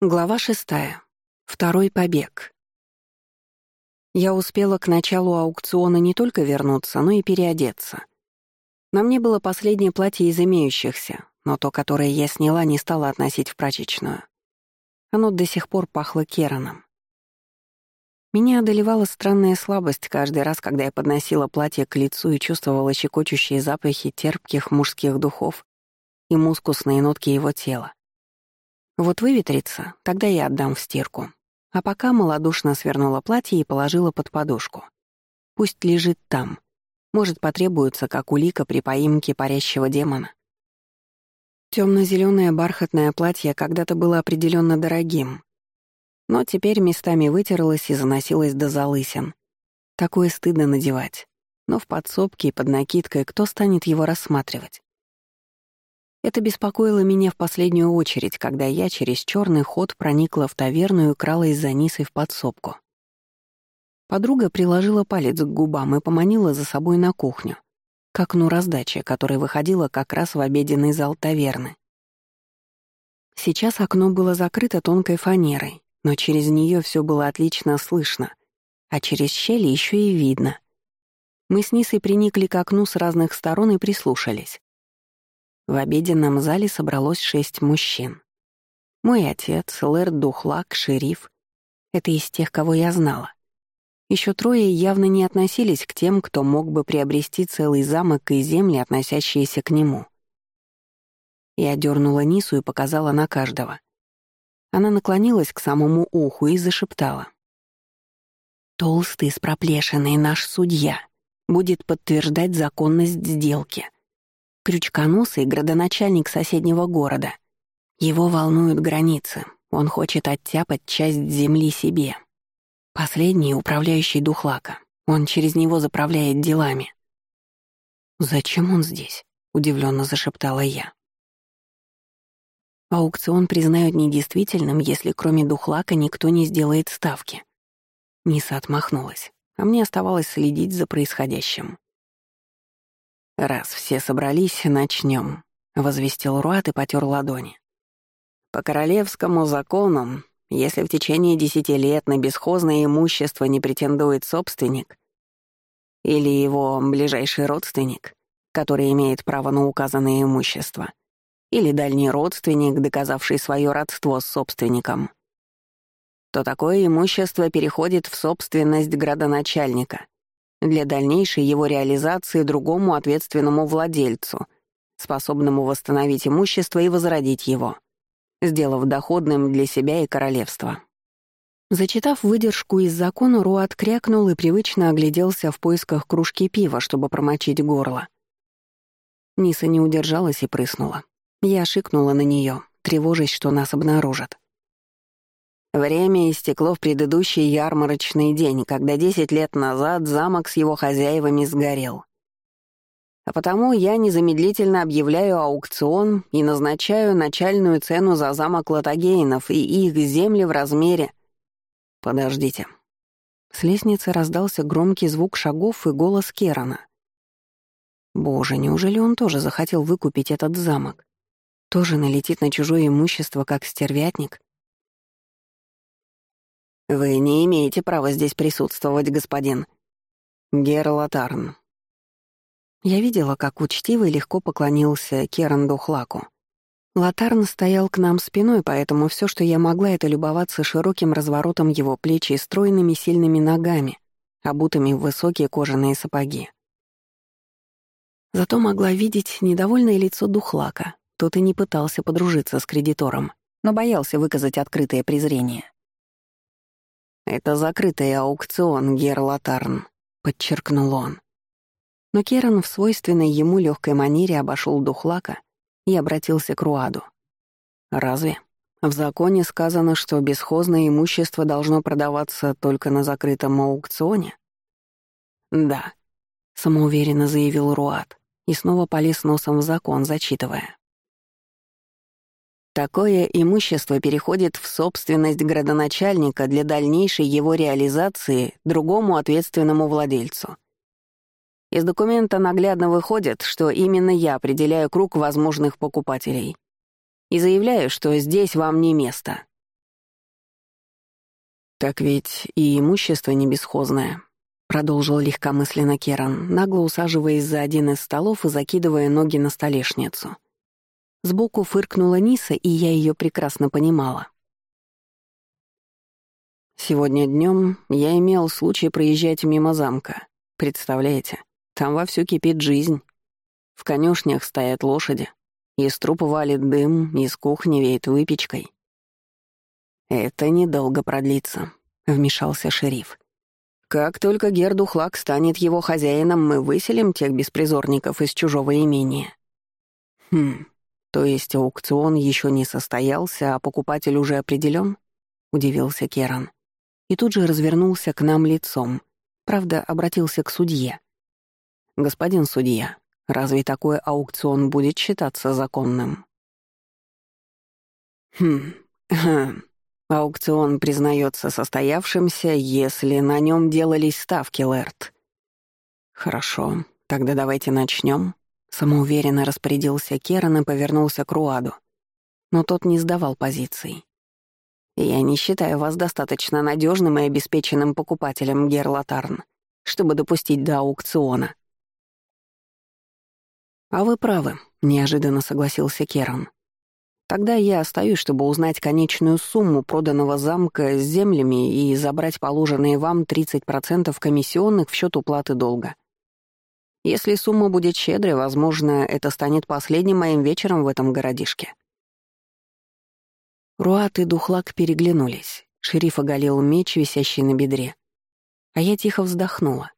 Глава шестая. Второй побег. Я успела к началу аукциона не только вернуться, но и переодеться. На мне было последнее платье из имеющихся, но то, которое я сняла, не стала относить в прачечную. Оно до сих пор пахло кераном. Меня одолевала странная слабость каждый раз, когда я подносила платье к лицу и чувствовала щекочущие запахи терпких мужских духов и мускусные нотки его тела. Вот выветрится, тогда я отдам в стирку. А пока малодушно свернула платье и положила под подушку. Пусть лежит там. Может, потребуется, как улика при поимке парящего демона. Темно-зеленое бархатное платье когда-то было определенно дорогим, но теперь местами вытерлось и заносилось до залысин. Такое стыдно надевать. Но в подсобке и под накидкой кто станет его рассматривать? Это беспокоило меня в последнюю очередь, когда я через черный ход проникла в таверну и кралась за Нисой в подсобку. Подруга приложила палец к губам и поманила за собой на кухню, к окну раздачи, которая выходила как раз в обеденный зал таверны. Сейчас окно было закрыто тонкой фанерой, но через нее все было отлично слышно, а через щели еще и видно. Мы с Нисой приникли к окну с разных сторон и прислушались. В обеденном зале собралось шесть мужчин. Мой отец, Лэрд Духлак, шериф — это из тех, кого я знала. Еще трое явно не относились к тем, кто мог бы приобрести целый замок и земли, относящиеся к нему. Я дернула Нису и показала на каждого. Она наклонилась к самому уху и зашептала. «Толстый с проплешиной наш судья будет подтверждать законность сделки — крючконосый градоначальник соседнего города. Его волнуют границы, он хочет оттяпать часть земли себе. Последний — управляющий Духлака, он через него заправляет делами. «Зачем он здесь?» — удивленно зашептала я. Аукцион признают недействительным, если кроме Духлака никто не сделает ставки. Ниса отмахнулась, а мне оставалось следить за происходящим. «Раз все собрались, начнем», — возвестил Руат и потер ладони. «По королевскому закону, если в течение десяти лет на бесхозное имущество не претендует собственник или его ближайший родственник, который имеет право на указанное имущество, или дальний родственник, доказавший свое родство с собственником, то такое имущество переходит в собственность градоначальника — для дальнейшей его реализации другому ответственному владельцу, способному восстановить имущество и возродить его, сделав доходным для себя и королевства. Зачитав выдержку из закона, Руат крякнул и привычно огляделся в поисках кружки пива, чтобы промочить горло. Ниса не удержалась и прыснула. Я шикнула на нее, тревожась, что нас обнаружат. Время истекло в предыдущий ярмарочный день, когда десять лет назад замок с его хозяевами сгорел. А потому я незамедлительно объявляю аукцион и назначаю начальную цену за замок Латагейнов и их земли в размере... Подождите. С лестницы раздался громкий звук шагов и голос Керана. Боже, неужели он тоже захотел выкупить этот замок? Тоже налетит на чужое имущество, как стервятник? «Вы не имеете права здесь присутствовать, господин. Герлатарн». Я видела, как учтиво и легко поклонился Керанду Хлаку. Латарн стоял к нам спиной, поэтому все, что я могла, это любоваться широким разворотом его плеч и стройными сильными ногами, обутыми в высокие кожаные сапоги. Зато могла видеть недовольное лицо Духлака. Тот и не пытался подружиться с кредитором, но боялся выказать открытое презрение. «Это закрытый аукцион, Герлатарн», — подчеркнул он. Но Керан в свойственной ему легкой манере обошел Духлака и обратился к Руаду. «Разве? В законе сказано, что бесхозное имущество должно продаваться только на закрытом аукционе?» «Да», — самоуверенно заявил Руад и снова полез носом в закон, зачитывая. Такое имущество переходит в собственность градоначальника для дальнейшей его реализации другому ответственному владельцу. Из документа наглядно выходит, что именно я определяю круг возможных покупателей. И заявляю, что здесь вам не место. «Так ведь и имущество не бесхозное», — продолжил легкомысленно Керан, нагло усаживаясь за один из столов и закидывая ноги на столешницу. Сбоку фыркнула Ниса, и я ее прекрасно понимала. Сегодня днем я имел случай проезжать мимо замка. Представляете, там вовсю кипит жизнь. В конюшнях стоят лошади. Из трупа валит дым, из кухни веет выпечкой. «Это недолго продлится», — вмешался шериф. «Как только Гердухлак станет его хозяином, мы выселим тех беспризорников из чужого имения». «Хм, то есть аукцион еще не состоялся, а покупатель уже определен? удивился Керан. И тут же развернулся к нам лицом. Правда, обратился к судье. «Господин судья, разве такой аукцион будет считаться законным?» «Хм, хм, Аукцион признается состоявшимся, если на нем делались ставки, Лэрт. Хорошо, тогда давайте начнем. Самоуверенно распорядился Керан и повернулся к Руаду. Но тот не сдавал позиций. «Я не считаю вас достаточно надежным и обеспеченным покупателем, Герлатарн, чтобы допустить до аукциона». «А вы правы», — неожиданно согласился Керан. Тогда я остаюсь, чтобы узнать конечную сумму проданного замка с землями и забрать положенные вам 30% комиссионных в счет уплаты долга. Если сумма будет щедрой, возможно, это станет последним моим вечером в этом городишке. Руат и Духлак переглянулись. Шериф оголил меч, висящий на бедре. А я тихо вздохнула.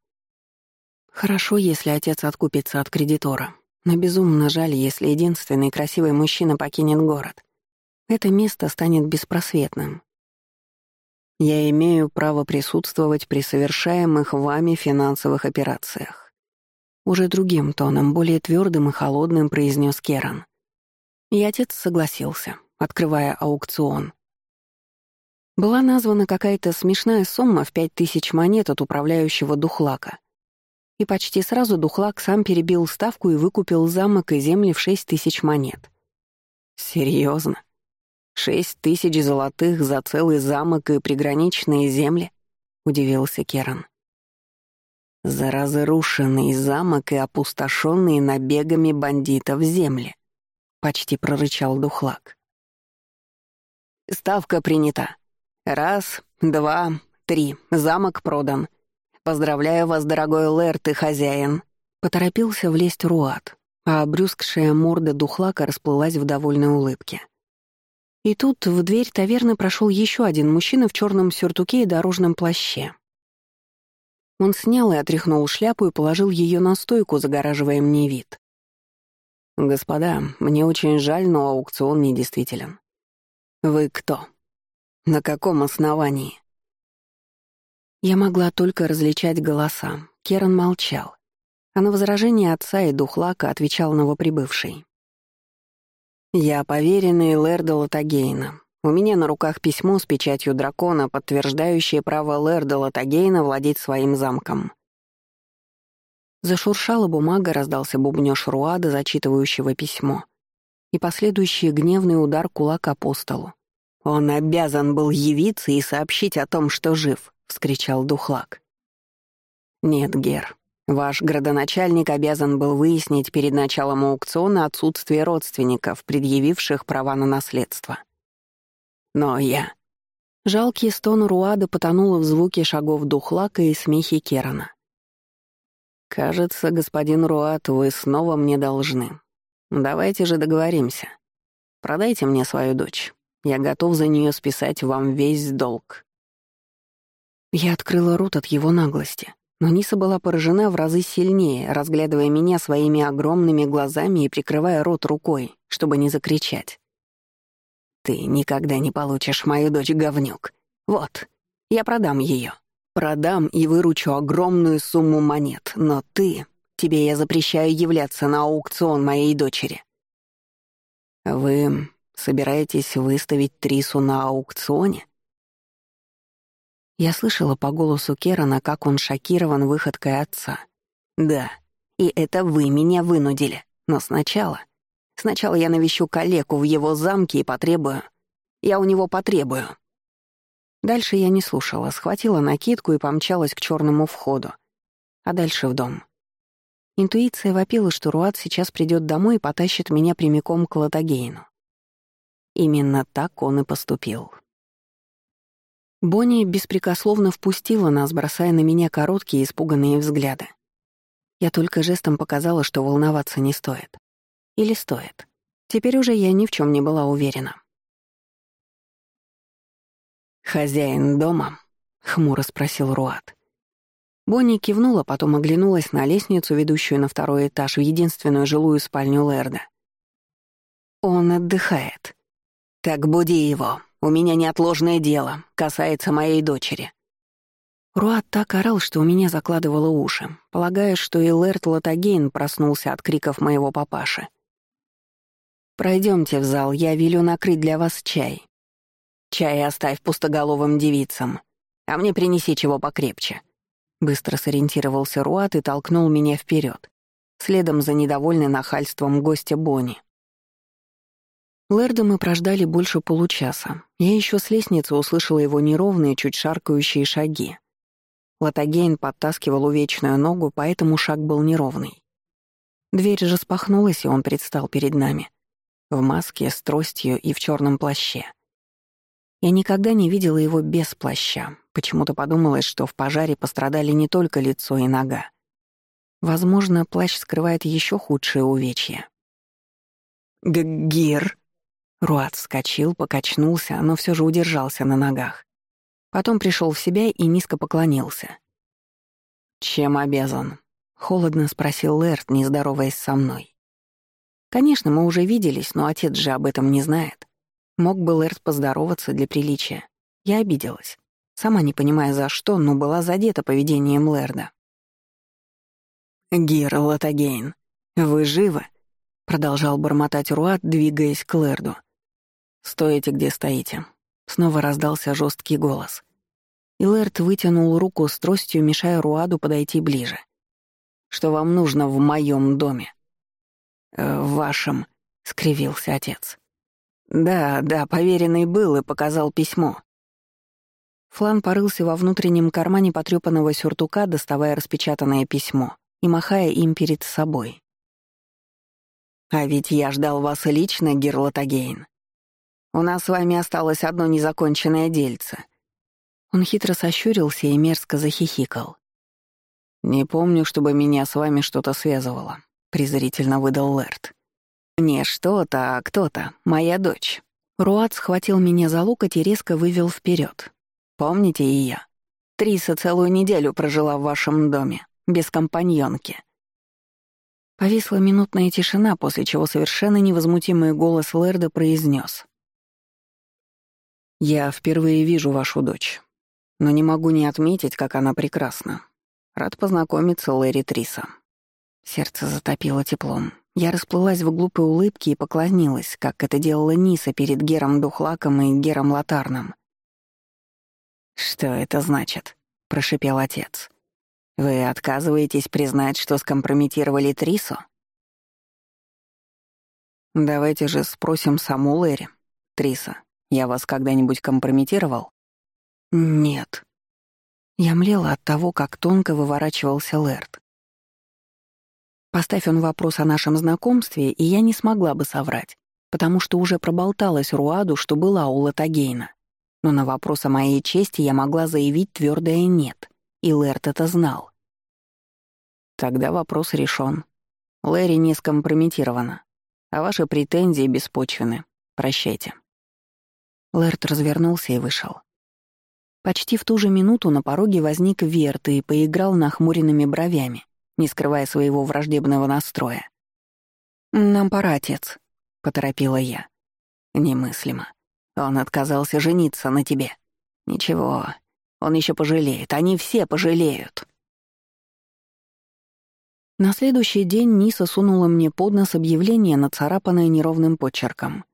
Хорошо, если отец откупится от кредитора. Но безумно жаль, если единственный красивый мужчина покинет город. Это место станет беспросветным. Я имею право присутствовать при совершаемых вами финансовых операциях. Уже другим тоном, более твердым и холодным произнес Керан. И отец согласился, открывая аукцион. Была названа какая-то смешная сумма в пять тысяч монет от управляющего Духлака — и почти сразу Духлак сам перебил ставку и выкупил замок и земли в шесть тысяч монет. Серьезно? Шесть тысяч золотых за целый замок и приграничные земли? Удивился Керан. За разрушенный замок и опустошенные набегами бандитов земли. Почти прорычал Духлак. Ставка принята. Раз, два, три. Замок продан. Поздравляю вас, дорогой Лэрт и хозяин!» Поторопился влезть Руат, а обрюзгшая морда духлака расплылась в довольной улыбке. И тут в дверь таверны прошел еще один мужчина в черном сюртуке и дорожном плаще. Он снял и отряхнул шляпу и положил ее на стойку, загораживая мне вид. «Господа, мне очень жаль, но аукцион недействителен. Вы кто? На каком основании?» Я могла только различать голоса. Керан молчал. А на возражение отца и Духлака отвечал новоприбывший. «Я поверенный Лэрда Латагейна. У меня на руках письмо с печатью дракона, подтверждающее право Лэрда Латагейна владеть своим замком». Зашуршала бумага, раздался бубнёж Руада, зачитывающего письмо, и последующий гневный удар кулака по столу. Он обязан был явиться и сообщить о том, что жив, вскричал Духлак. «Нет, Гер, ваш градоначальник обязан был выяснить перед началом аукциона отсутствие родственников, предъявивших права на наследство. Но я...» Жалкий стон Руада потонул в звуке шагов Духлака и смехе Керана. «Кажется, господин Руад, вы снова мне должны. Давайте же договоримся. Продайте мне свою дочь. Я готов за нее списать вам весь долг». Я открыла рот от его наглости, но Ниса была поражена в разы сильнее, разглядывая меня своими огромными глазами и прикрывая рот рукой, чтобы не закричать. «Ты никогда не получишь мою дочь, говнюк. Вот, я продам ее. Продам и выручу огромную сумму монет, но ты... Тебе я запрещаю являться на аукцион моей дочери». «Вы собираетесь выставить Трису на аукционе?» Я слышала по голосу Керана, как он шокирован выходкой отца. «Да, и это вы меня вынудили. Но сначала... Сначала я навещу калеку в его замке и потребую... Я у него потребую». Дальше я не слушала, схватила накидку и помчалась к черному входу. А дальше в дом. Интуиция вопила, что Руат сейчас придет домой и потащит меня прямиком к Латагейну. Именно так он и поступил. Бонни беспрекословно впустила нас, бросая на меня короткие испуганные взгляды. Я только жестом показала, что волноваться не стоит. Или стоит. Теперь уже я ни в чем не была уверена. «Хозяин дома?» — хмуро спросил Руат. Бонни кивнула, потом оглянулась на лестницу, ведущую на второй этаж, в единственную жилую спальню Лерда. «Он отдыхает. Так буди его. У меня неотложное дело, касается моей дочери». Руат так орал, что у меня закладывало уши, полагая, что и Лерт Латагейн проснулся от криков моего папаши. Пройдемте в зал, я велю накрыть для вас чай. Чай оставь пустоголовым девицам, а мне принеси чего покрепче». Быстро сориентировался Руат и толкнул меня вперед, следом за недовольной нахальством гостя Бонни. Лэрда мы прождали больше получаса. Я еще с лестницы услышала его неровные, чуть шаркающие шаги. Латагейн подтаскивал увечную ногу, поэтому шаг был неровный. Дверь распахнулась, и он предстал перед нами. В маске, с тростью и в черном плаще. Я никогда не видела его без плаща. Почему-то подумалось, что в пожаре пострадали не только лицо и нога. Возможно, плащ скрывает еще худшие увечья. «Ггир!» Руат вскочил, покачнулся, но все же удержался на ногах. Потом пришел в себя и низко поклонился. «Чем обязан?» — холодно спросил Лэрт, не здороваясь со мной. «Конечно, мы уже виделись, но отец же об этом не знает. Мог бы Лэрд поздороваться для приличия. Я обиделась. Сама не понимая за что, но была задета поведением Лэрда. «Гир Латагейн, вы живы?» — продолжал бормотать Руат, двигаясь к Лэрду. «Стоите, где стоите». Снова раздался жесткий голос. И Лэрд вытянул руку с тростью, мешая Руаду подойти ближе. «Что вам нужно в моем доме?» «Э, «В вашем», — скривился отец. «Да, да, поверенный был и показал письмо». Флан порылся во внутреннем кармане потрёпанного сюртука, доставая распечатанное письмо и махая им перед собой. «А ведь я ждал вас лично, Герлотагейн. У нас с вами осталось одно незаконченное дельце». Он хитро сощурился и мерзко захихикал. «Не помню, чтобы меня с вами что-то связывало», — презрительно выдал Лэрт. «Не что-то, а кто-то, моя дочь». Руат схватил меня за локоть и резко вывел вперед. «Помните и я? Триса целую неделю прожила в вашем доме, без компаньонки». Повисла минутная тишина, после чего совершенно невозмутимый голос Лерда произнес: «Я впервые вижу вашу дочь, но не могу не отметить, как она прекрасна. Рад познакомиться, Лэри Триса». Сердце затопило теплом. Я расплылась в глупой улыбке и поклонилась, как это делала Ниса перед Гером Духлаком и Гером Латарном. «Что это значит?» — прошипел отец. «Вы отказываетесь признать, что скомпрометировали Трису?» «Давайте же спросим саму Лэри. Триса, я вас когда-нибудь компрометировал?» «Нет». Я млела от того, как тонко выворачивался Лэрд. Поставь он вопрос о нашем знакомстве, и я не смогла бы соврать, потому что уже проболталась Руаду, что была у Латагейна. Но на вопрос о моей чести я могла заявить твердое «нет», и Лэрт это знал. Тогда вопрос решен. Лэри не скомпрометирована, а ваши претензии беспочвены. Прощайте. Лэрт развернулся и вышел. Почти в ту же минуту на пороге возник Верт и поиграл нахмуренными бровями не скрывая своего враждебного настроя. «Нам пора, отец», — поторопила я. «Немыслимо. Он отказался жениться на тебе. Ничего, он еще пожалеет, они все пожалеют». На следующий день Ниса сунула мне под нос объявление, нацарапанное неровным почерком.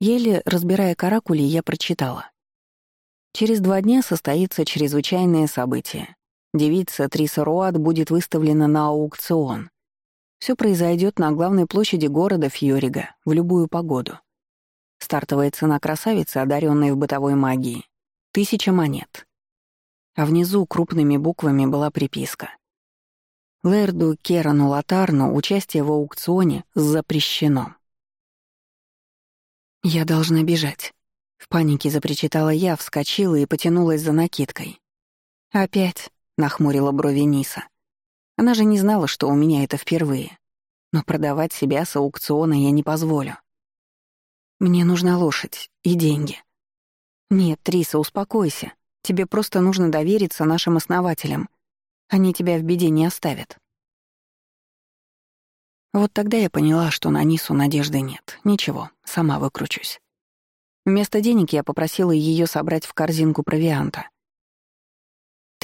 Еле разбирая каракули, я прочитала. Через два дня состоится чрезвычайное событие. Девица Триса Руат будет выставлена на аукцион. Все произойдет на главной площади города Фьорига в любую погоду. Стартовая цена красавицы, одаренной в бытовой магии, Тысяча монет. А внизу крупными буквами была приписка. Лэрду Керану Латарну участие в аукционе запрещено. «Я должна бежать», — в панике запричитала я, вскочила и потянулась за накидкой. «Опять», — нахмурила брови Ниса. Она же не знала, что у меня это впервые. Но продавать себя с аукциона я не позволю. Мне нужна лошадь и деньги. Нет, Триса, успокойся. Тебе просто нужно довериться нашим основателям. Они тебя в беде не оставят. Вот тогда я поняла, что на Нису надежды нет. Ничего, сама выкручусь. Вместо денег я попросила ее собрать в корзинку провианта.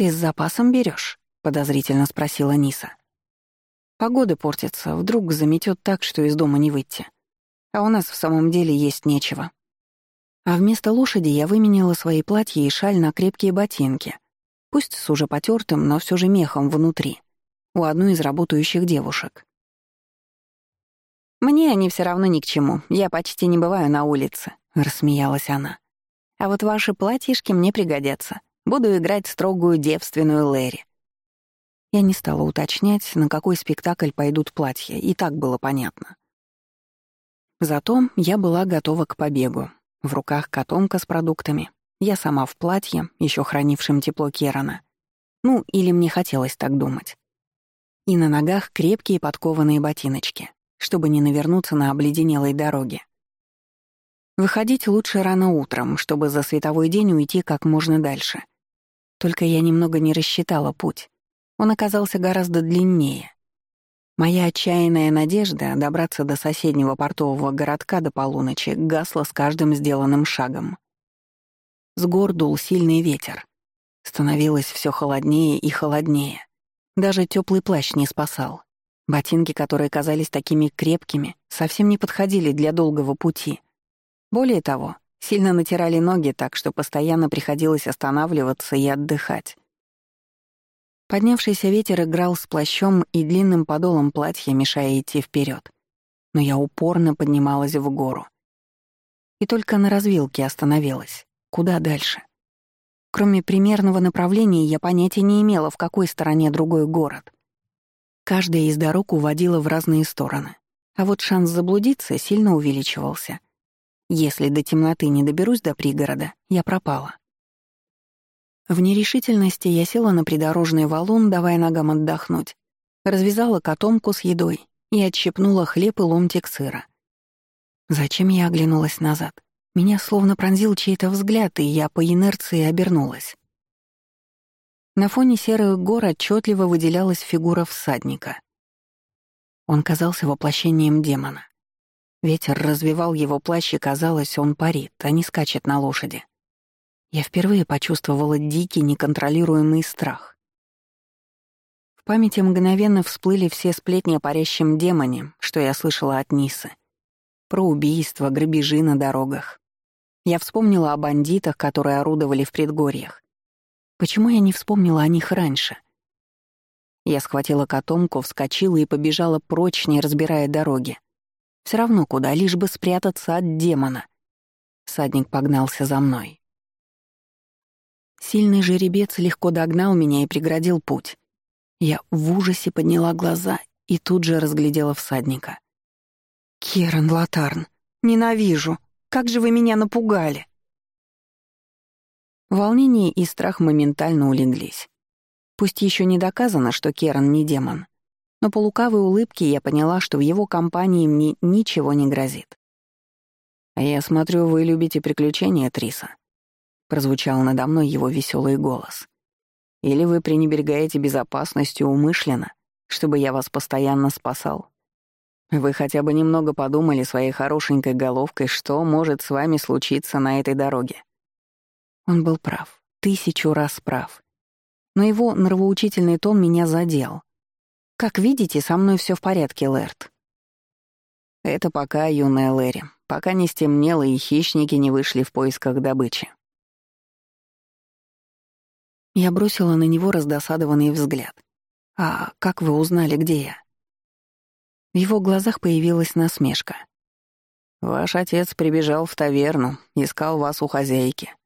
«Ты с запасом берешь? подозрительно спросила Ниса. Погода портится, вдруг заметет так, что из дома не выйти. А у нас в самом деле есть нечего. А вместо лошади я выменяла свои платья и шаль на крепкие ботинки, пусть с уже потертым, но все же мехом внутри, у одной из работающих девушек. «Мне они все равно ни к чему, я почти не бываю на улице», — рассмеялась она. «А вот ваши платьишки мне пригодятся. Буду играть строгую девственную Лэри. Я не стала уточнять, на какой спектакль пойдут платья, и так было понятно. Зато я была готова к побегу. В руках котомка с продуктами. Я сама в платье, еще хранившем тепло Керана. Ну, или мне хотелось так думать. И на ногах крепкие подкованные ботиночки, чтобы не навернуться на обледенелой дороге. Выходить лучше рано утром, чтобы за световой день уйти как можно дальше. Только я немного не рассчитала путь. Он оказался гораздо длиннее. Моя отчаянная надежда добраться до соседнего портового городка до полуночи гасла с каждым сделанным шагом. С гор дул сильный ветер. Становилось все холоднее и холоднее. Даже теплый плащ не спасал. Ботинки, которые казались такими крепкими, совсем не подходили для долгого пути. Более того, сильно натирали ноги так, что постоянно приходилось останавливаться и отдыхать. Поднявшийся ветер играл с плащом и длинным подолом платья, мешая идти вперед. Но я упорно поднималась в гору. И только на развилке остановилась. Куда дальше? Кроме примерного направления, я понятия не имела, в какой стороне другой город. Каждая из дорог уводила в разные стороны. А вот шанс заблудиться сильно увеличивался. Если до темноты не доберусь до пригорода, я пропала. В нерешительности я села на придорожный валун, давая ногам отдохнуть, развязала котомку с едой и отщепнула хлеб и ломтик сыра. Зачем я оглянулась назад? Меня словно пронзил чей-то взгляд, и я по инерции обернулась. На фоне серых гор отчетливо выделялась фигура всадника. Он казался воплощением демона. Ветер развивал его плащ, и казалось, он парит, а не скачет на лошади. Я впервые почувствовала дикий, неконтролируемый страх. В памяти мгновенно всплыли все сплетни о парящем демоне, что я слышала от Нисы. Про убийства, грабежи на дорогах. Я вспомнила о бандитах, которые орудовали в предгорьях. Почему я не вспомнила о них раньше? Я схватила котомку, вскочила и побежала прочь, не разбирая дороги. Все равно куда, лишь бы спрятаться от демона. Садник погнался за мной. Сильный жеребец легко догнал меня и преградил путь. Я в ужасе подняла глаза и тут же разглядела всадника. «Керан Латарн, ненавижу! Как же вы меня напугали!» Волнение и страх моментально улеглись. Пусть еще не доказано, что Керан не демон, но по лукавой улыбке я поняла, что в его компании мне ничего не грозит. «А я смотрю, вы любите приключения, Триса», прозвучал надо мной его веселый голос. Или вы пренебрегаете безопасностью умышленно, чтобы я вас постоянно спасал? Вы хотя бы немного подумали своей хорошенькой головкой, что может с вами случиться на этой дороге. Он был прав, тысячу раз прав. Но его нравоучительный тон меня задел. Как видите, со мной все в порядке, Лэрт. Это пока, юная Лэри, пока не стемнело и хищники не вышли в поисках добычи. Я бросила на него раздосадованный взгляд. «А как вы узнали, где я?» В его глазах появилась насмешка. «Ваш отец прибежал в таверну, искал вас у хозяйки.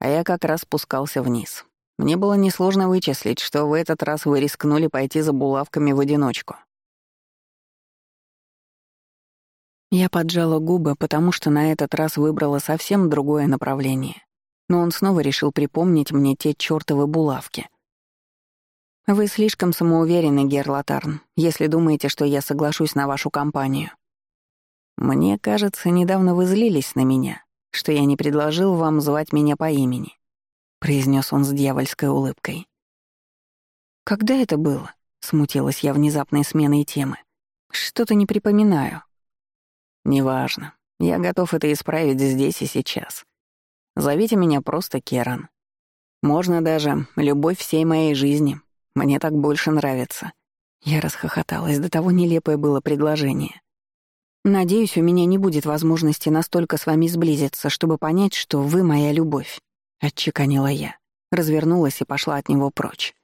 А я как раз спускался вниз. Мне было несложно вычислить, что в этот раз вы рискнули пойти за булавками в одиночку. Я поджала губы, потому что на этот раз выбрала совсем другое направление. Но он снова решил припомнить мне те чёртовы булавки. «Вы слишком самоуверены, Герлатарн, если думаете, что я соглашусь на вашу компанию. Мне кажется, недавно вы злились на меня, что я не предложил вам звать меня по имени произнес он с дьявольской улыбкой. Когда это было? Смутилась я внезапной сменой темы. Что-то не припоминаю. Неважно. Я готов это исправить здесь и сейчас. Зовите меня просто Керан. Можно даже любовь всей моей жизни. Мне так больше нравится. Я расхохоталась, до того нелепое было предложение. Надеюсь, у меня не будет возможности настолько с вами сблизиться, чтобы понять, что вы моя любовь. — отчеканила я, развернулась и пошла от него прочь.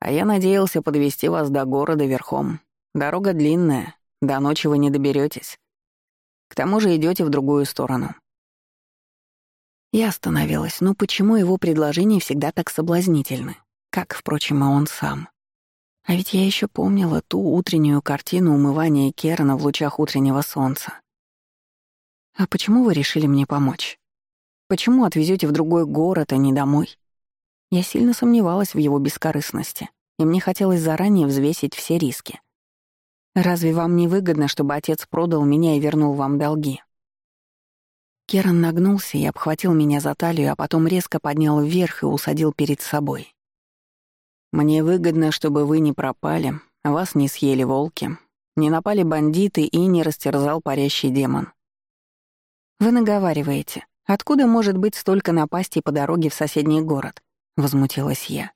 «А я надеялся подвести вас до города верхом. Дорога длинная, до ночи вы не доберетесь. К тому же идете в другую сторону». Я остановилась, но почему его предложения всегда так соблазнительны? Как, впрочем, и он сам. А ведь я еще помнила ту утреннюю картину умывания Керна в лучах утреннего солнца. «А почему вы решили мне помочь?» Почему отвезете в другой город, а не домой? Я сильно сомневалась в его бескорыстности, и мне хотелось заранее взвесить все риски. Разве вам не выгодно, чтобы отец продал меня и вернул вам долги? Керан нагнулся и обхватил меня за талию, а потом резко поднял вверх и усадил перед собой. «Мне выгодно, чтобы вы не пропали, вас не съели волки, не напали бандиты и не растерзал парящий демон». «Вы наговариваете», Откуда может быть столько напастей по дороге в соседний город? Возмутилась я.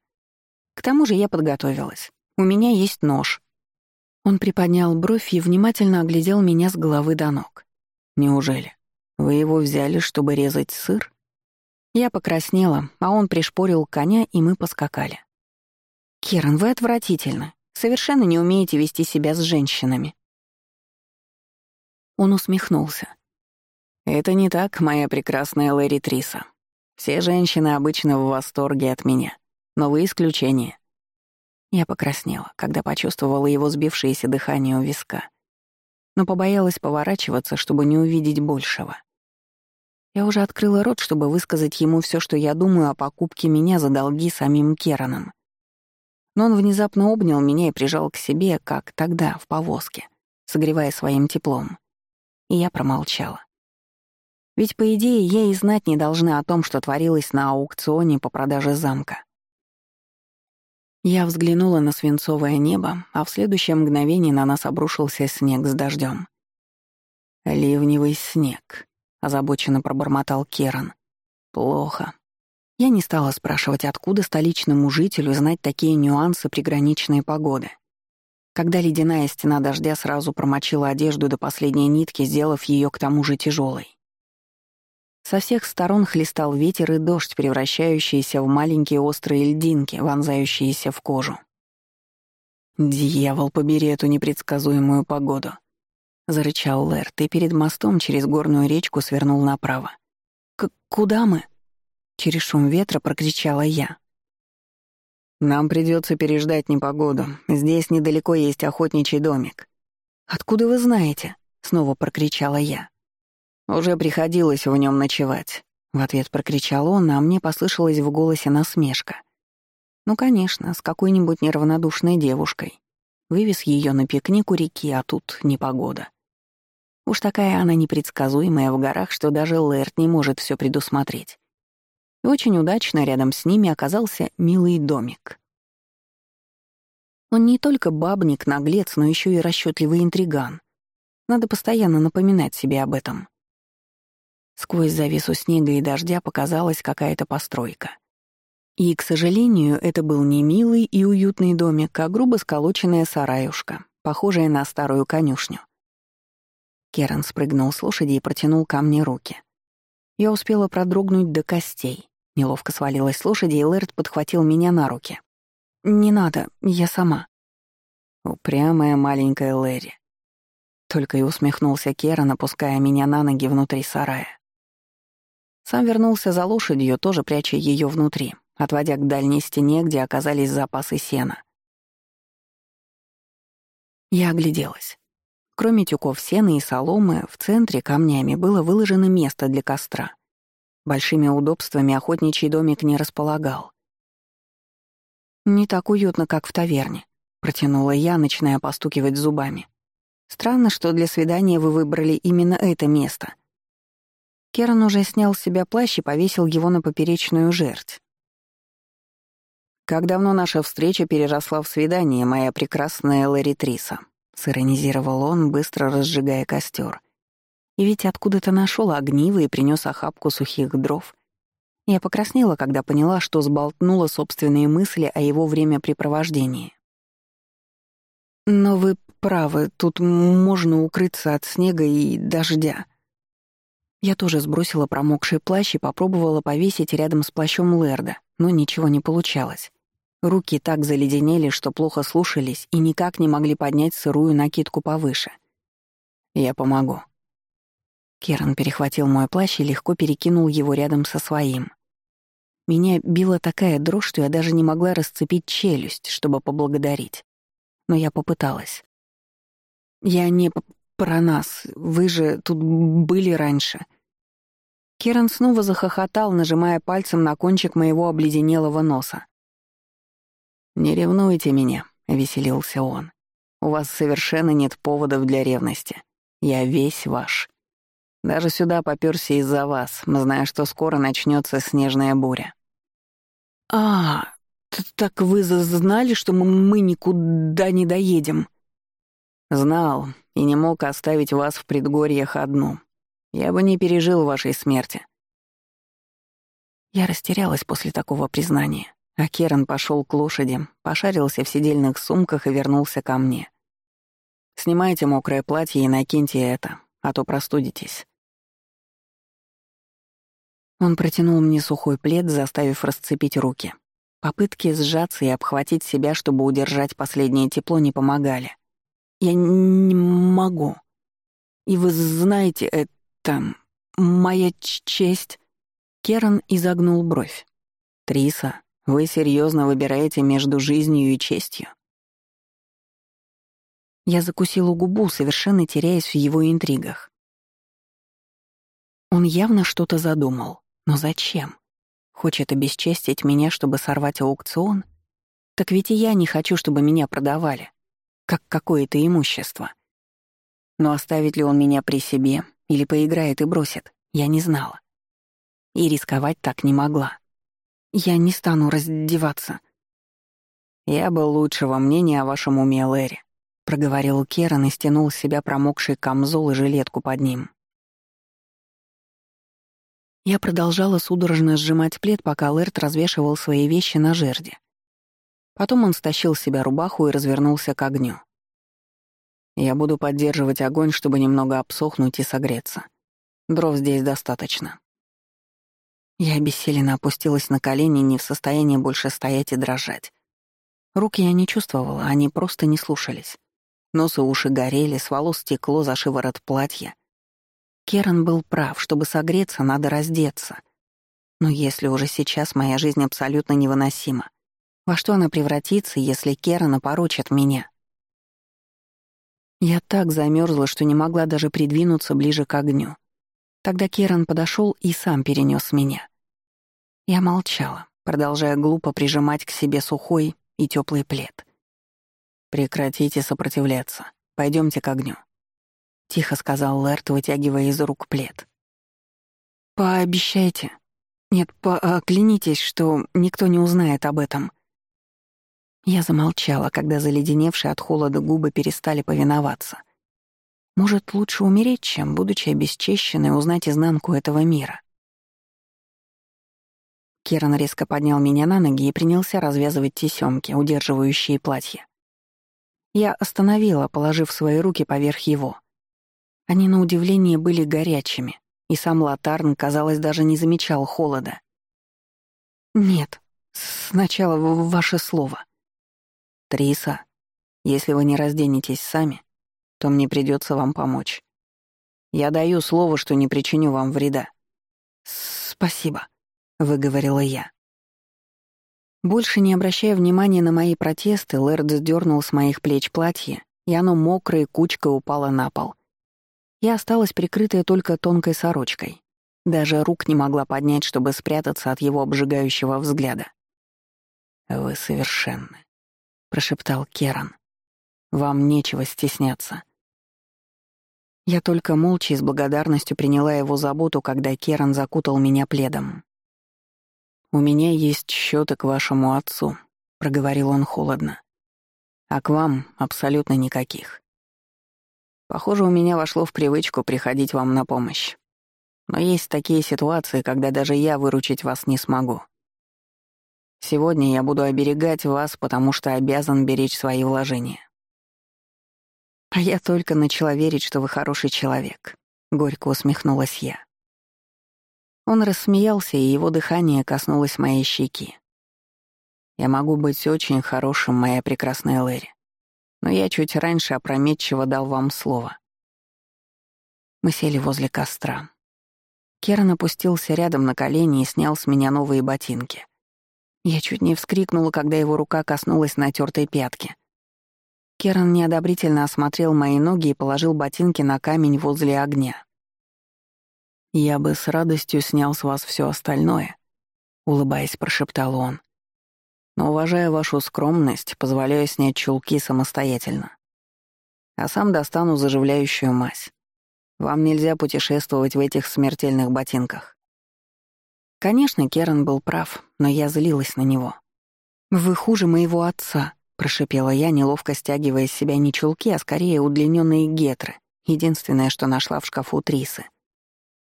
К тому же я подготовилась. У меня есть нож. Он приподнял бровь и внимательно оглядел меня с головы до ног. Неужели? Вы его взяли, чтобы резать сыр? Я покраснела, а он пришпорил коня, и мы поскакали. «Киран, вы отвратительно. Совершенно не умеете вести себя с женщинами». Он усмехнулся. «Это не так, моя прекрасная Лэри Триса. Все женщины обычно в восторге от меня, но вы исключение». Я покраснела, когда почувствовала его сбившееся дыхание у виска, но побоялась поворачиваться, чтобы не увидеть большего. Я уже открыла рот, чтобы высказать ему все, что я думаю о покупке меня за долги самим Кераном. Но он внезапно обнял меня и прижал к себе, как тогда, в повозке, согревая своим теплом. И я промолчала. Ведь, по идее, я и знать не должна о том, что творилось на аукционе по продаже замка. Я взглянула на свинцовое небо, а в следующее мгновение на нас обрушился снег с дождем. «Ливневый снег», — озабоченно пробормотал Керан. «Плохо». Я не стала спрашивать, откуда столичному жителю знать такие нюансы приграничной погоды. Когда ледяная стена дождя сразу промочила одежду до последней нитки, сделав ее к тому же тяжелой. Со всех сторон хлестал ветер и дождь, превращающиеся в маленькие острые льдинки, вонзающиеся в кожу. «Дьявол, побери эту непредсказуемую погоду!» — зарычал Лэрт и перед мостом через горную речку свернул направо. «К куда мы?» — через шум ветра прокричала я. «Нам придется переждать непогоду. Здесь недалеко есть охотничий домик». «Откуда вы знаете?» — снова прокричала я. «Уже приходилось в нем ночевать», — в ответ прокричал он, а мне послышалась в голосе насмешка. «Ну, конечно, с какой-нибудь неравнодушной девушкой. Вывез ее на пикник у реки, а тут непогода. Уж такая она непредсказуемая в горах, что даже Лэрт не может все предусмотреть. И очень удачно рядом с ними оказался милый домик. Он не только бабник, наглец, но еще и расчетливый интриган. Надо постоянно напоминать себе об этом. Сквозь завесу снега и дождя показалась какая-то постройка. И, к сожалению, это был не милый и уютный домик, а грубо сколоченная сараюшка, похожая на старую конюшню. Керан спрыгнул с лошади и протянул ко мне руки. Я успела продрогнуть до костей. Неловко свалилась с лошади, и Лэрд подхватил меня на руки. «Не надо, я сама». Упрямая маленькая Лэри. Только и усмехнулся Керан, опуская меня на ноги внутри сарая. Сам вернулся за лошадью, тоже пряча ее внутри, отводя к дальней стене, где оказались запасы сена. Я огляделась. Кроме тюков сена и соломы, в центре камнями было выложено место для костра. Большими удобствами охотничий домик не располагал. «Не так уютно, как в таверне», — протянула я, начиная постукивать зубами. «Странно, что для свидания вы выбрали именно это место». Керан уже снял с себя плащ и повесил его на поперечную жерть. «Как давно наша встреча переросла в свидание, моя прекрасная Ларитриса?» — сиронизировал он, быстро разжигая костер. И ведь откуда-то нашел огниво и принес охапку сухих дров. Я покраснела, когда поняла, что сболтнула собственные мысли о его времяпрепровождении. «Но вы правы, тут можно укрыться от снега и дождя». Я тоже сбросила промокший плащ и попробовала повесить рядом с плащом Лерда, но ничего не получалось. Руки так заледенели, что плохо слушались и никак не могли поднять сырую накидку повыше. «Я помогу», Керан перехватил мой плащ и легко перекинул его рядом со своим. Меня била такая дрожь, что я даже не могла расцепить челюсть, чтобы поблагодарить. Но я попыталась. «Я не про нас. Вы же тут были раньше». Керан снова захохотал, нажимая пальцем на кончик моего обледенелого носа. «Не ревнуйте меня», — веселился он. «У вас совершенно нет поводов для ревности. Я весь ваш». Даже сюда попёрся из-за вас, зная, что скоро начнется снежная буря. А, так вы знали, что мы никуда не доедем? Знал и не мог оставить вас в предгорьях одну. Я бы не пережил вашей смерти. Я растерялась после такого признания, а Керан пошел к лошади, пошарился в сидельных сумках и вернулся ко мне. «Снимайте мокрое платье и накиньте это, а то простудитесь». Он протянул мне сухой плед, заставив расцепить руки. Попытки сжаться и обхватить себя, чтобы удержать последнее тепло, не помогали. «Я не могу. И вы знаете, это... моя честь...» Керан изогнул бровь. «Триса, вы серьезно выбираете между жизнью и честью?» Я закусила губу, совершенно теряясь в его интригах. Он явно что-то задумал. Но зачем? Хочет обесчестить меня, чтобы сорвать аукцион? Так ведь и я не хочу, чтобы меня продавали, как какое-то имущество. Но оставит ли он меня при себе или поиграет и бросит, я не знала. И рисковать так не могла. Я не стану раздеваться. «Я был лучшего мнения о вашем уме, Лэри», — проговорил Керан и стянул с себя промокший камзол и жилетку под ним. Я продолжала судорожно сжимать плед, пока Лэрт развешивал свои вещи на жерди. Потом он стащил с себя рубаху и развернулся к огню. «Я буду поддерживать огонь, чтобы немного обсохнуть и согреться. Дров здесь достаточно». Я обессиленно опустилась на колени, не в состоянии больше стоять и дрожать. Руки я не чувствовала, они просто не слушались. Нос и уши горели, с волос стекло за шиворот платья. Керан был прав, чтобы согреться, надо раздеться. Но если уже сейчас моя жизнь абсолютно невыносима, во что она превратится, если Керан опорочит меня? Я так замерзла, что не могла даже придвинуться ближе к огню. Тогда Керан подошел и сам перенес меня. Я молчала, продолжая глупо прижимать к себе сухой и теплый плед. «Прекратите сопротивляться. Пойдемте к огню», — тихо сказал Лэрт, вытягивая из рук плед. «Пообещайте. Нет, поклянитесь, что никто не узнает об этом». Я замолчала, когда заледеневшие от холода губы перестали повиноваться. Может, лучше умереть, чем, будучи обесчещенной, узнать изнанку этого мира. Керан резко поднял меня на ноги и принялся развязывать тесёмки, удерживающие платье. Я остановила, положив свои руки поверх его. Они, на удивление, были горячими, и сам Латарн, казалось, даже не замечал холода. «Нет, сначала ваше слово». «Триса, если вы не разденетесь сами, то мне придется вам помочь. Я даю слово, что не причиню вам вреда». «Спасибо», — выговорила я. Больше не обращая внимания на мои протесты, Лэрд сдернул с моих плеч платье, и оно мокрое кучкой упало на пол. Я осталась прикрытая только тонкой сорочкой. Даже рук не могла поднять, чтобы спрятаться от его обжигающего взгляда. «Вы совершенны», — прошептал Керан. «Вам нечего стесняться». Я только молча и с благодарностью приняла его заботу, когда Керан закутал меня пледом. «У меня есть счеты к вашему отцу», — проговорил он холодно. «А к вам абсолютно никаких. Похоже, у меня вошло в привычку приходить вам на помощь. Но есть такие ситуации, когда даже я выручить вас не смогу. Сегодня я буду оберегать вас, потому что обязан беречь свои вложения». «А я только начала верить, что вы хороший человек», — горько усмехнулась я. Он рассмеялся, и его дыхание коснулось моей щеки. «Я могу быть очень хорошим, моя прекрасная Лэри, но я чуть раньше опрометчиво дал вам слово». Мы сели возле костра. Керн опустился рядом на колени и снял с меня новые ботинки. Я чуть не вскрикнула, когда его рука коснулась натертой пятки. Керн неодобрительно осмотрел мои ноги и положил ботинки на камень возле огня. «Я бы с радостью снял с вас все остальное», — улыбаясь, прошептал он. «Но, уважая вашу скромность, позволяю снять чулки самостоятельно. А сам достану заживляющую мазь. Вам нельзя путешествовать в этих смертельных ботинках». Конечно, Керан был прав, но я злилась на него. «Вы хуже моего отца», — прошипела я, неловко стягивая с себя не чулки, а скорее удлиненные гетры, единственное, что нашла в шкафу Трисы.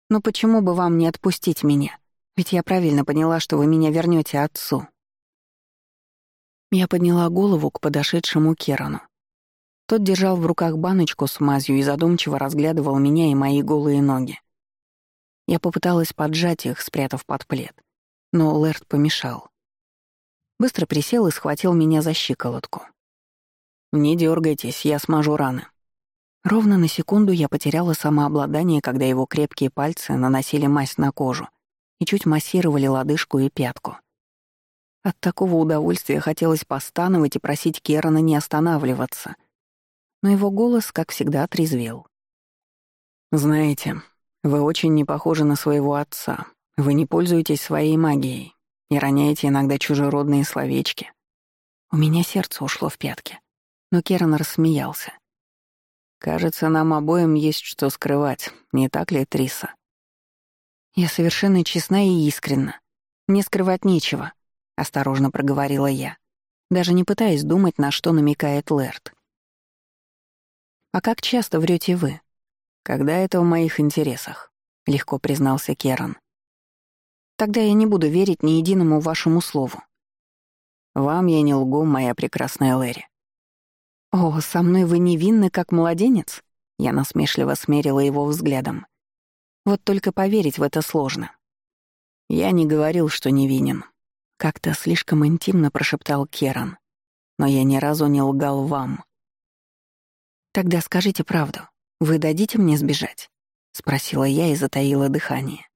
Но почему бы вам не отпустить меня? Ведь я правильно поняла, что вы меня вернете отцу. Я подняла голову к подошедшему Керану. Тот держал в руках баночку с мазью и задумчиво разглядывал меня и мои голые ноги. Я попыталась поджать их, спрятав под плед. Но Лэрд помешал. Быстро присел и схватил меня за щиколотку. «Не дергайтесь, я смажу раны. Ровно на секунду я потеряла самообладание, когда его крепкие пальцы наносили мазь на кожу и чуть массировали лодыжку и пятку. От такого удовольствия хотелось постановать и просить Керана не останавливаться. Но его голос, как всегда, отрезвел. «Знаете, вы очень не похожи на своего отца. Вы не пользуетесь своей магией и роняете иногда чужеродные словечки». У меня сердце ушло в пятки. Но Керан рассмеялся. Кажется, нам обоим есть что скрывать, не так ли, Триса? Я совершенно честна и искренна. Мне скрывать нечего, осторожно проговорила я, даже не пытаясь думать, на что намекает Лэрд. А как часто врете вы? Когда это в моих интересах, легко признался Керан. Тогда я не буду верить ни единому вашему слову. Вам я не лгу, моя прекрасная Лэри. «О, со мной вы невинны, как младенец?» Я насмешливо смерила его взглядом. «Вот только поверить в это сложно». «Я не говорил, что невинен», — как-то слишком интимно прошептал Керан. «Но я ни разу не лгал вам». «Тогда скажите правду. Вы дадите мне сбежать?» — спросила я и затаила дыхание.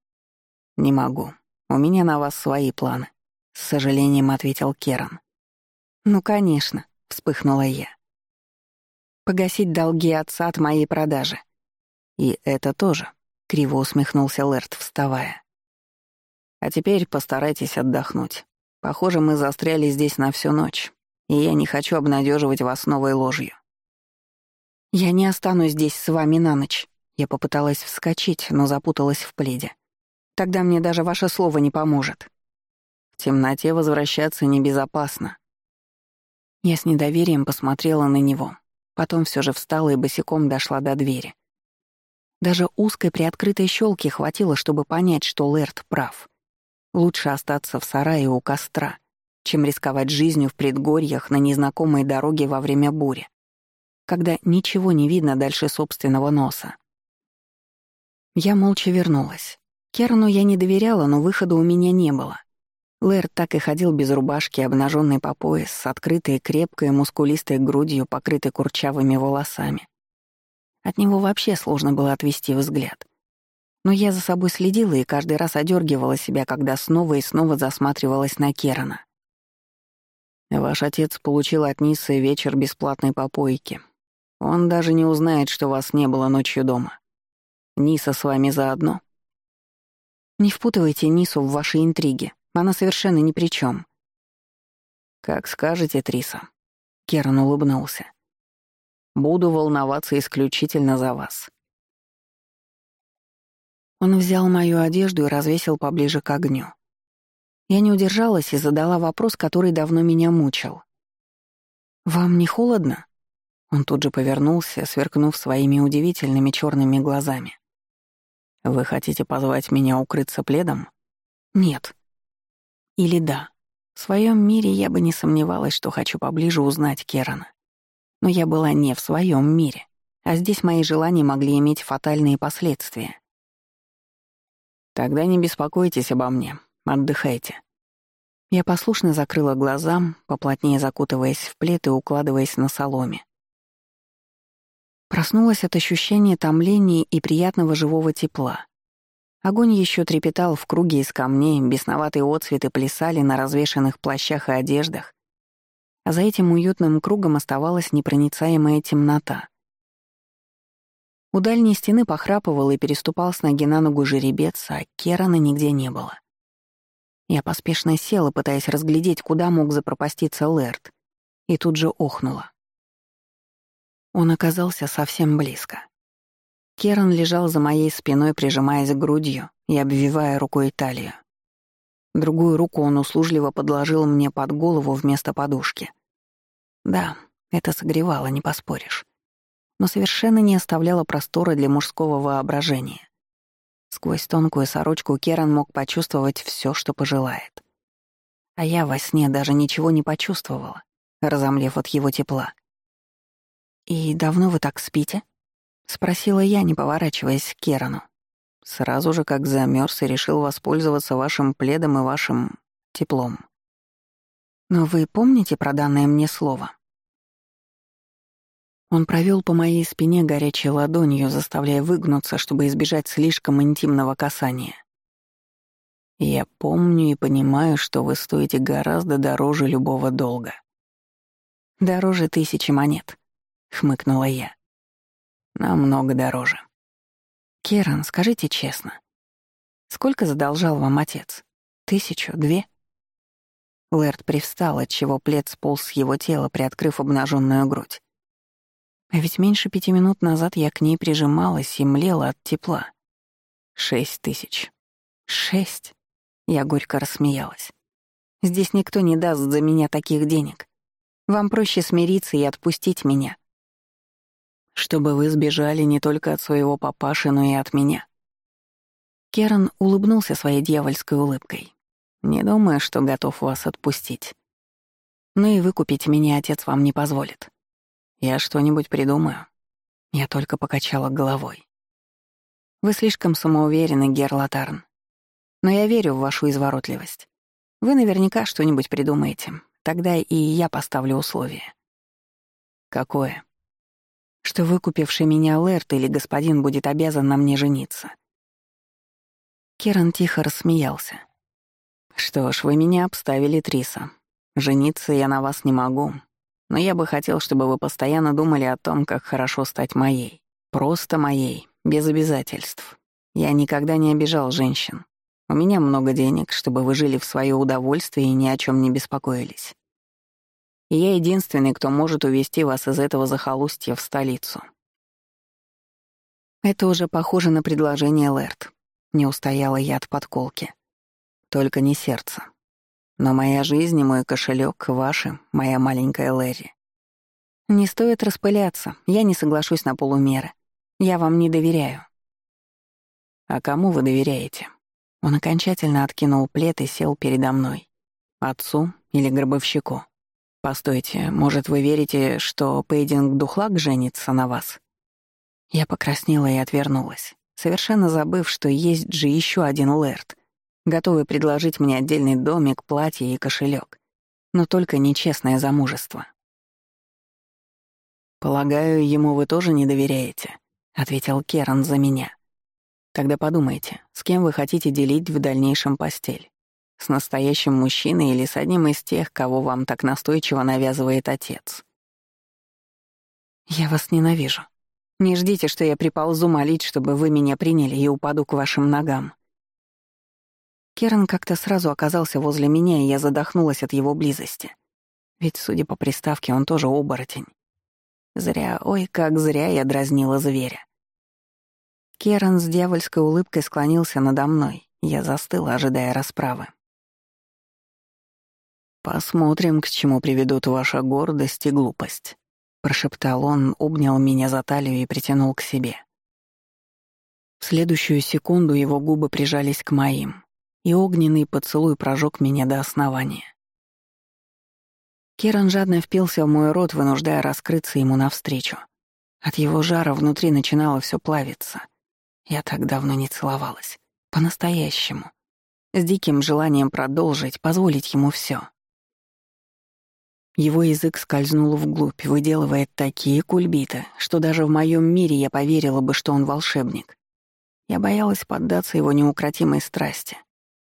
«Не могу. У меня на вас свои планы», — с сожалением ответил Керан. «Ну, конечно», — вспыхнула я погасить долги отца от моей продажи. И это тоже, — криво усмехнулся Лэрт, вставая. А теперь постарайтесь отдохнуть. Похоже, мы застряли здесь на всю ночь, и я не хочу обнадеживать вас новой ложью. Я не останусь здесь с вами на ночь. Я попыталась вскочить, но запуталась в пледе. Тогда мне даже ваше слово не поможет. В темноте возвращаться небезопасно. Я с недоверием посмотрела на него, Потом все же встала и босиком дошла до двери. Даже узкой приоткрытой щелки хватило, чтобы понять, что Лэрд прав. Лучше остаться в сарае у костра, чем рисковать жизнью в предгорьях на незнакомой дороге во время бури, когда ничего не видно дальше собственного носа. Я молча вернулась. Керну я не доверяла, но выхода у меня не было. Лэр так и ходил без рубашки, обнаженный по пояс, с открытой, крепкой, мускулистой грудью, покрытой курчавыми волосами. От него вообще сложно было отвести взгляд. Но я за собой следила и каждый раз одергивала себя, когда снова и снова засматривалась на Керана. Ваш отец получил от Нисы вечер бесплатной попойки. Он даже не узнает, что вас не было ночью дома. Ниса с вами заодно. Не впутывайте Нису в ваши интриги. Она совершенно ни при чем. Как скажете, Триса. Керн улыбнулся. Буду волноваться исключительно за вас. Он взял мою одежду и развесил поближе к огню. Я не удержалась и задала вопрос, который давно меня мучил. «Вам не холодно?» Он тут же повернулся, сверкнув своими удивительными черными глазами. «Вы хотите позвать меня укрыться пледом?» «Нет». «Или да. В своем мире я бы не сомневалась, что хочу поближе узнать Керана. Но я была не в своем мире, а здесь мои желания могли иметь фатальные последствия. Тогда не беспокойтесь обо мне, отдыхайте. Я послушно закрыла глаза, поплотнее закутываясь в плед и укладываясь на соломе. Проснулась от ощущения томления и приятного живого тепла. Огонь еще трепетал в круге из камней, бесноватые отцветы плясали на развешанных плащах и одеждах, а за этим уютным кругом оставалась непроницаемая темнота. У дальней стены похрапывал и переступал с ноги на ногу жеребец, а Керана нигде не было. Я поспешно села, пытаясь разглядеть, куда мог запропаститься Лэрд, и тут же охнула. Он оказался совсем близко. Керан лежал за моей спиной, прижимаясь к грудью и обвивая рукой талию. Другую руку он услужливо подложил мне под голову вместо подушки. Да, это согревало, не поспоришь но совершенно не оставляло простора для мужского воображения. Сквозь тонкую сорочку Керан мог почувствовать все, что пожелает. А я во сне даже ничего не почувствовала, разомлев от его тепла. «И давно вы так спите?» — спросила я, не поворачиваясь к Керану. «Сразу же, как замерз и решил воспользоваться вашим пледом и вашим теплом». «Но вы помните про данное мне слово?» Он провел по моей спине горячей ладонью, заставляя выгнуться, чтобы избежать слишком интимного касания. «Я помню и понимаю, что вы стоите гораздо дороже любого долга». «Дороже тысячи монет», — хмыкнула я. «Намного дороже». «Керан, скажите честно, сколько задолжал вам отец? Тысячу, две?» Лэрд привстал, отчего плед сполз с его тела, приоткрыв обнаженную грудь. А ведь меньше пяти минут назад я к ней прижималась и млела от тепла. Шесть тысяч. Шесть? Я горько рассмеялась. Здесь никто не даст за меня таких денег. Вам проще смириться и отпустить меня. Чтобы вы сбежали не только от своего папаши, но и от меня. Керан улыбнулся своей дьявольской улыбкой. Не думаю, что готов вас отпустить. Но и выкупить меня отец вам не позволит. Я что-нибудь придумаю. Я только покачала головой. Вы слишком самоуверенны, Герлатарн. Но я верю в вашу изворотливость. Вы наверняка что-нибудь придумаете. Тогда и я поставлю условие. Какое? Что выкупивший меня Лэрт или господин будет обязан на мне жениться. Керан тихо рассмеялся. Что ж, вы меня обставили, Триса. Жениться я на вас не могу, но я бы хотел, чтобы вы постоянно думали о том, как хорошо стать моей. Просто моей, без обязательств. Я никогда не обижал женщин. У меня много денег, чтобы вы жили в свое удовольствие и ни о чем не беспокоились. И я единственный, кто может увести вас из этого захолустья в столицу. Это уже похоже на предложение Лэрт. Не устояла я от подколки. Только не сердце. Но моя жизнь и мой кошелек ваши, моя маленькая Лэри. Не стоит распыляться, я не соглашусь на полумеры. Я вам не доверяю. А кому вы доверяете? Он окончательно откинул плед и сел передо мной. Отцу или гробовщику? Постойте, может, вы верите, что Пейдинг Духлак женится на вас? Я покраснела и отвернулась, совершенно забыв, что есть же еще один Лэрд, готовый предложить мне отдельный домик, платье и кошелек, но только нечестное замужество. «Полагаю, ему вы тоже не доверяете», — ответил Керан за меня. Тогда подумайте, с кем вы хотите делить в дальнейшем постель? С настоящим мужчиной или с одним из тех, кого вам так настойчиво навязывает отец? Я вас ненавижу. Не ждите, что я приползу молить, чтобы вы меня приняли и упаду к вашим ногам. Керан как-то сразу оказался возле меня, и я задохнулась от его близости. Ведь, судя по приставке, он тоже оборотень. Зря, ой, как зря я дразнила зверя. Керан с дьявольской улыбкой склонился надо мной. Я застыла, ожидая расправы. «Посмотрим, к чему приведут ваша гордость и глупость», — прошептал он, обнял меня за талию и притянул к себе. В следующую секунду его губы прижались к моим, и огненный поцелуй прожег меня до основания. Керан жадно впился в мой рот, вынуждая раскрыться ему навстречу. От его жара внутри начинало все плавиться. Я так давно не целовалась. По-настоящему. С диким желанием продолжить, позволить ему все. Его язык скользнул вглубь, выделывая такие кульбиты, что даже в моем мире я поверила бы, что он волшебник. Я боялась поддаться его неукротимой страсти,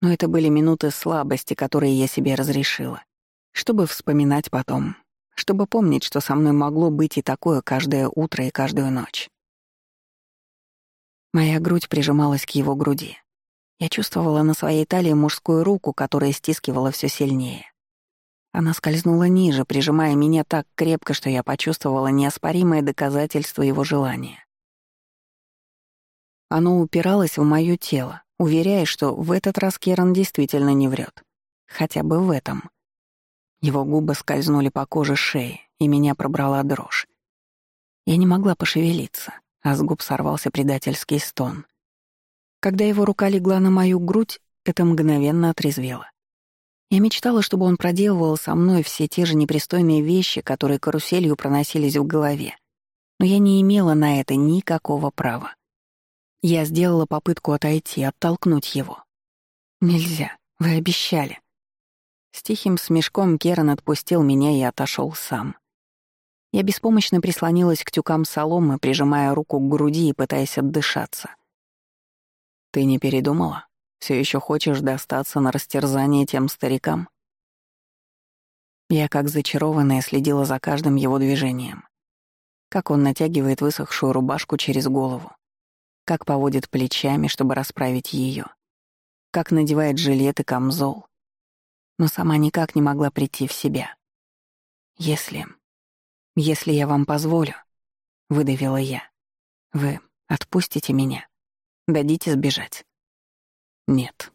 но это были минуты слабости, которые я себе разрешила, чтобы вспоминать потом, чтобы помнить, что со мной могло быть и такое каждое утро и каждую ночь. Моя грудь прижималась к его груди. Я чувствовала на своей талии мужскую руку, которая стискивала все сильнее. Она скользнула ниже, прижимая меня так крепко, что я почувствовала неоспоримое доказательство его желания. Оно упиралось в моё тело, уверяя, что в этот раз Керан действительно не врет. Хотя бы в этом. Его губы скользнули по коже шеи, и меня пробрала дрожь. Я не могла пошевелиться, а с губ сорвался предательский стон. Когда его рука легла на мою грудь, это мгновенно отрезвело. Я мечтала, чтобы он проделывал со мной все те же непристойные вещи, которые каруселью проносились в голове. Но я не имела на это никакого права. Я сделала попытку отойти, оттолкнуть его. «Нельзя, вы обещали». С тихим смешком Керан отпустил меня и отошел сам. Я беспомощно прислонилась к тюкам соломы, прижимая руку к груди и пытаясь отдышаться. «Ты не передумала?» Все еще хочешь достаться на растерзание тем старикам?» Я, как зачарованная, следила за каждым его движением. Как он натягивает высохшую рубашку через голову, как поводит плечами, чтобы расправить ее, как надевает жилет и камзол. Но сама никак не могла прийти в себя. «Если... если я вам позволю», — выдавила я, — «вы отпустите меня, дадите сбежать». Нет.